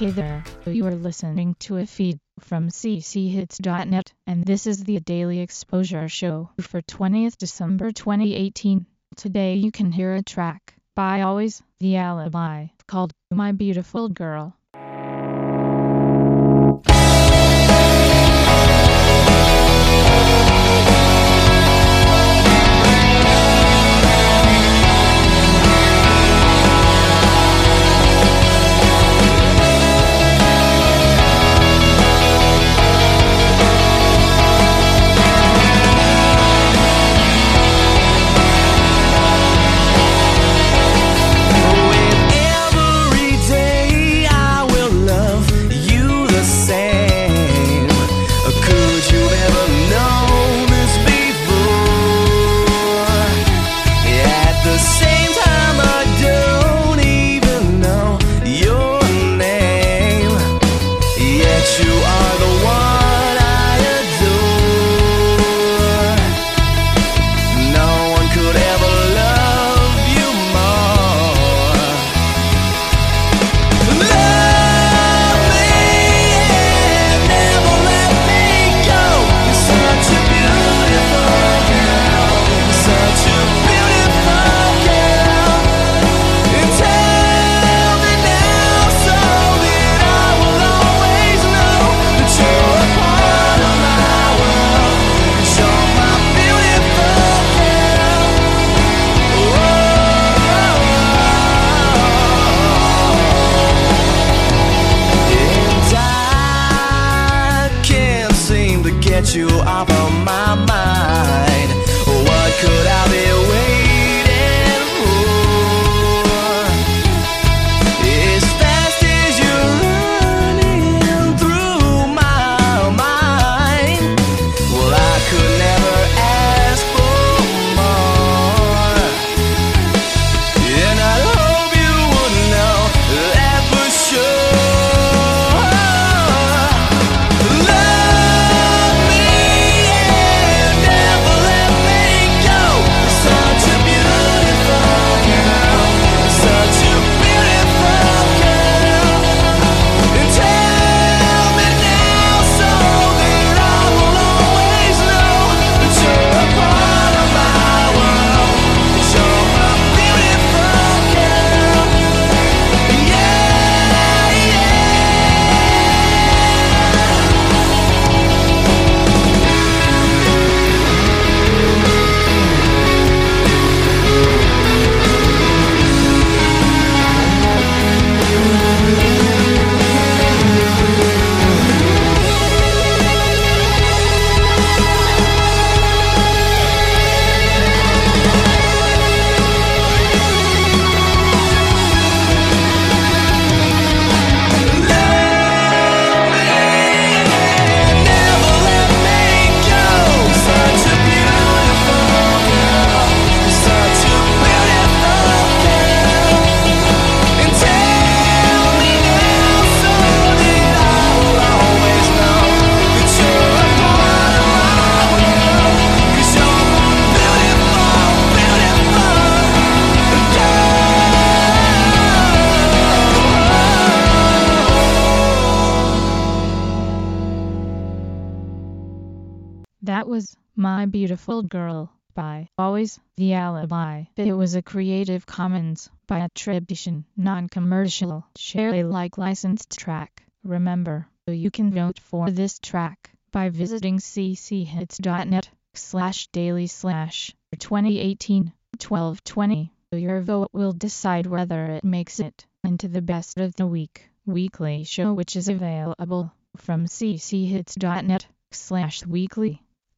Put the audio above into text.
Hey there, you are listening to a feed from cchits.net, and this is the Daily Exposure Show for 20th December 2018. Today you can hear a track by Always the Alibi called My Beautiful Girl. Off of my mind. That was My Beautiful Girl by Always the Alibi. It was a Creative Commons by attribution, non-commercial, share Alike licensed track. Remember, you can vote for this track by visiting cchits.net slash daily slash 2018 1220. Your vote will decide whether it makes it into the best of the week weekly show which is available from cchits.net slash weekly.